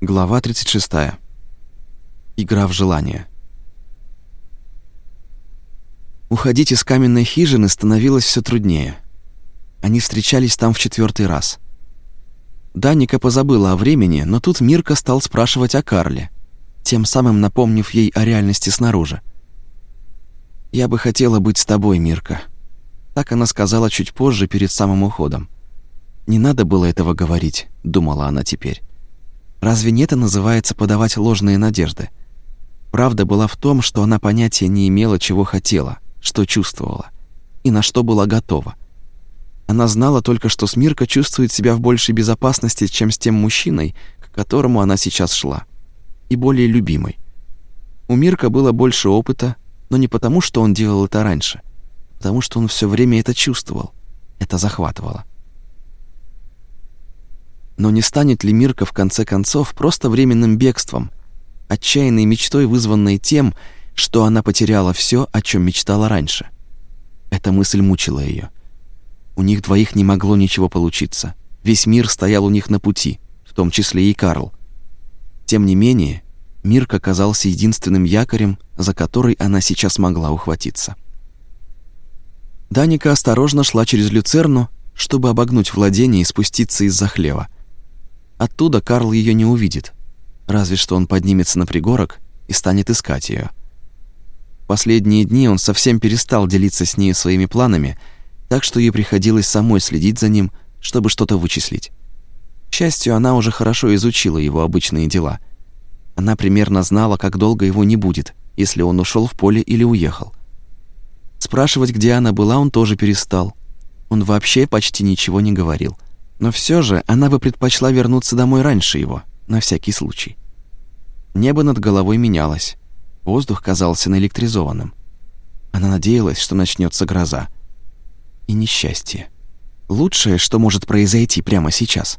Глава 36. Игра в желание. Уходить из каменной хижины становилось все труднее. Они встречались там в четвертый раз. Даника позабыла о времени, но тут Мирка стал спрашивать о Карле, тем самым напомнив ей о реальности снаружи. «Я бы хотела быть с тобой, Мирка», — так она сказала чуть позже, перед самым уходом. «Не надо было этого говорить», — думала она теперь. Разве не это называется подавать ложные надежды? Правда была в том, что она понятия не имела, чего хотела, что чувствовала и на что была готова. Она знала только, что Смирка чувствует себя в большей безопасности, чем с тем мужчиной, к которому она сейчас шла, и более любимой. У Мирка было больше опыта, но не потому, что он делал это раньше, а потому что он все время это чувствовал. Это захватывало. Но не станет ли Мирка в конце концов просто временным бегством, отчаянной мечтой, вызванной тем, что она потеряла все, о чем мечтала раньше? Эта мысль мучила ее. У них двоих не могло ничего получиться. Весь мир стоял у них на пути, в том числе и Карл. Тем не менее, Мирка казался единственным якорем, за который она сейчас могла ухватиться. Даника осторожно шла через люцерну, чтобы обогнуть владение и спуститься из-за хлева. Оттуда Карл ее не увидит, разве что он поднимется на пригорок и станет искать ее. Последние дни он совсем перестал делиться с ней своими планами, так что ей приходилось самой следить за ним, чтобы что-то вычислить. К счастью, она уже хорошо изучила его обычные дела. Она примерно знала, как долго его не будет, если он ушел в поле или уехал. Спрашивать, где она была, он тоже перестал. Он вообще почти ничего не говорил. Но все же она бы предпочла вернуться домой раньше его, на всякий случай. Небо над головой менялось. Воздух казался наэлектризованным. Она надеялась, что начнется гроза. И несчастье. Лучшее, что может произойти прямо сейчас.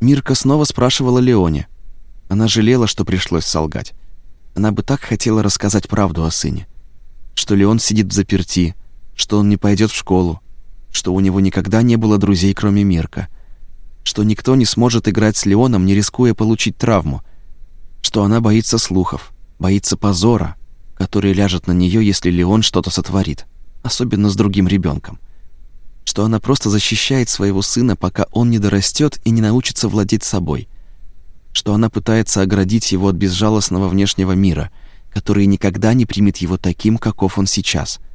Мирка снова спрашивала Леоне. Она жалела, что пришлось солгать. Она бы так хотела рассказать правду о сыне. Что Леон сидит в заперти, что он не пойдет в школу, что у него никогда не было друзей, кроме Мирка, что никто не сможет играть с Леоном, не рискуя получить травму, что она боится слухов, боится позора, который ляжет на нее, если Леон что-то сотворит, особенно с другим ребенком, что она просто защищает своего сына, пока он не дорастет и не научится владеть собой, что она пытается оградить его от безжалостного внешнего мира, который никогда не примет его таким, каков он сейчас —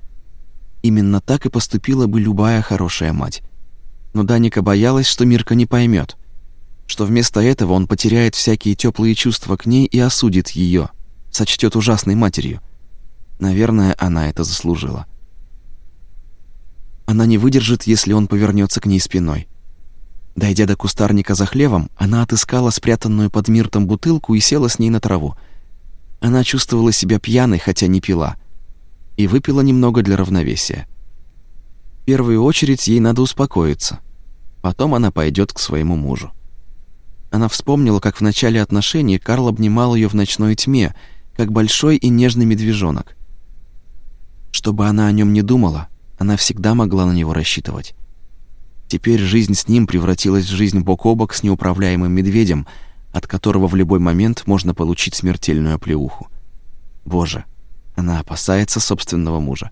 Именно так и поступила бы любая хорошая мать. Но Даника боялась, что Мирка не поймет, что вместо этого он потеряет всякие теплые чувства к ней и осудит ее, сочтет ужасной матерью. Наверное, она это заслужила. Она не выдержит, если он повернется к ней спиной. Дойдя до кустарника за хлевом, она отыскала спрятанную под миртом бутылку и села с ней на траву. Она чувствовала себя пьяной, хотя не пила — и выпила немного для равновесия. В первую очередь ей надо успокоиться. Потом она пойдет к своему мужу. Она вспомнила, как в начале отношений Карл обнимал ее в ночной тьме, как большой и нежный медвежонок. Чтобы она о нем не думала, она всегда могла на него рассчитывать. Теперь жизнь с ним превратилась в жизнь бок о бок с неуправляемым медведем, от которого в любой момент можно получить смертельную оплеуху. Боже, она опасается собственного мужа.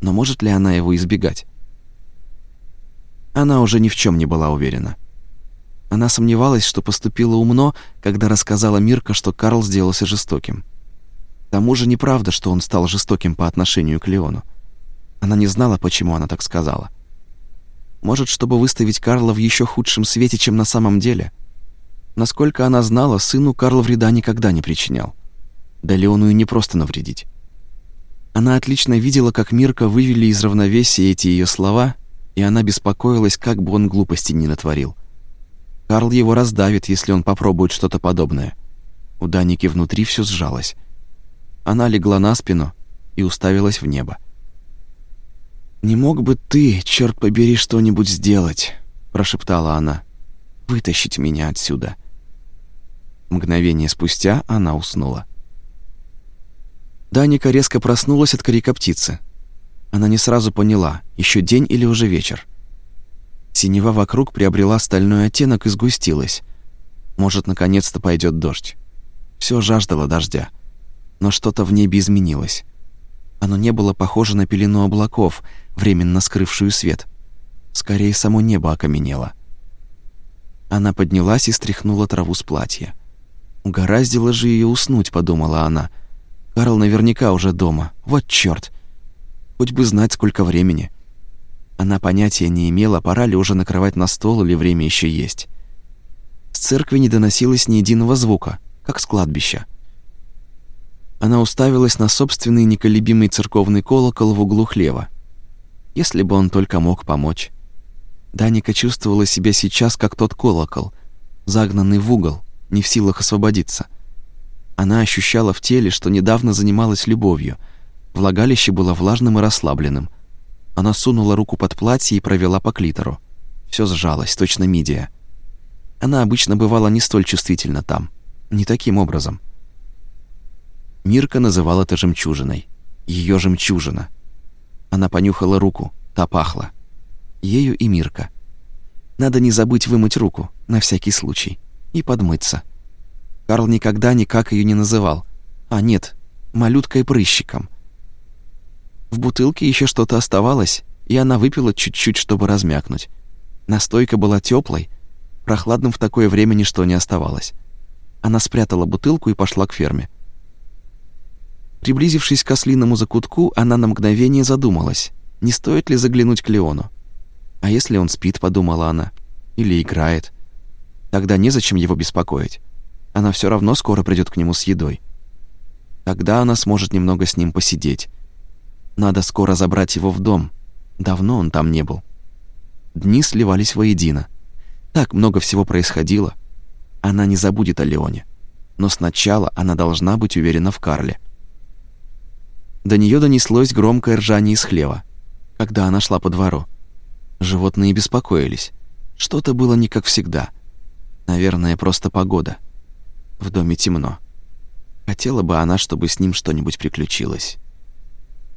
Но может ли она его избегать? Она уже ни в чем не была уверена. Она сомневалась, что поступила умно, когда рассказала Мирка, что Карл сделался жестоким. К тому же неправда, что он стал жестоким по отношению к Леону. Она не знала, почему она так сказала. Может, чтобы выставить Карла в еще худшем свете, чем на самом деле? Насколько она знала, сыну Карл вреда никогда не причинял. Да Леону и не просто навредить. Она отлично видела, как Мирка вывели из равновесия эти ее слова, и она беспокоилась, как бы он глупости не натворил. Карл его раздавит, если он попробует что-то подобное. У Даники внутри все сжалось. Она легла на спину и уставилась в небо. «Не мог бы ты, черт побери, что-нибудь сделать?» – прошептала она. «Вытащить меня отсюда». Мгновение спустя она уснула. Даника резко проснулась от крика птицы. Она не сразу поняла, еще день или уже вечер. Синева вокруг приобрела стальной оттенок и сгустилась. Может, наконец-то пойдет дождь. Все жаждало дождя. Но что-то в небе изменилось. Оно не было похоже на пелену облаков, временно скрывшую свет. Скорее, само небо окаменело. Она поднялась и стряхнула траву с платья. Угораздило же ее уснуть, подумала она. Карл наверняка уже дома. Вот чёрт. Хоть бы знать, сколько времени. Она понятия не имела, пора ли уже накрывать на стол или время еще есть. С церкви не доносилось ни единого звука, как с кладбища. Она уставилась на собственный неколебимый церковный колокол в углу хлева. Если бы он только мог помочь. Даника чувствовала себя сейчас как тот колокол, загнанный в угол, не в силах освободиться. Она ощущала в теле, что недавно занималась любовью. Влагалище было влажным и расслабленным. Она сунула руку под платье и провела по клитору. Все сжалось, точно мидия. Она обычно бывала не столь чувствительна там. Не таким образом. Мирка называла это жемчужиной. Ее жемчужина. Она понюхала руку, та пахла. Ею и Мирка. Надо не забыть вымыть руку, на всякий случай, и подмыться. Карл никогда никак ее не называл. А нет, малюткой-прыщиком. В бутылке еще что-то оставалось, и она выпила чуть-чуть, чтобы размякнуть. Настойка была теплой, прохладным в такое время ничто не оставалось. Она спрятала бутылку и пошла к ферме. Приблизившись к ослиному закутку, она на мгновение задумалась, не стоит ли заглянуть к Леону. А если он спит, подумала она, или играет, тогда незачем его беспокоить. Она все равно скоро придет к нему с едой. Тогда она сможет немного с ним посидеть. Надо скоро забрать его в дом. Давно он там не был. Дни сливались воедино. Так много всего происходило. Она не забудет о Леоне. Но сначала она должна быть уверена в Карле. До нее донеслось громкое ржание из хлева, когда она шла по двору. Животные беспокоились. Что-то было не как всегда. Наверное, просто погода. В доме темно. Хотела бы она, чтобы с ним что-нибудь приключилось.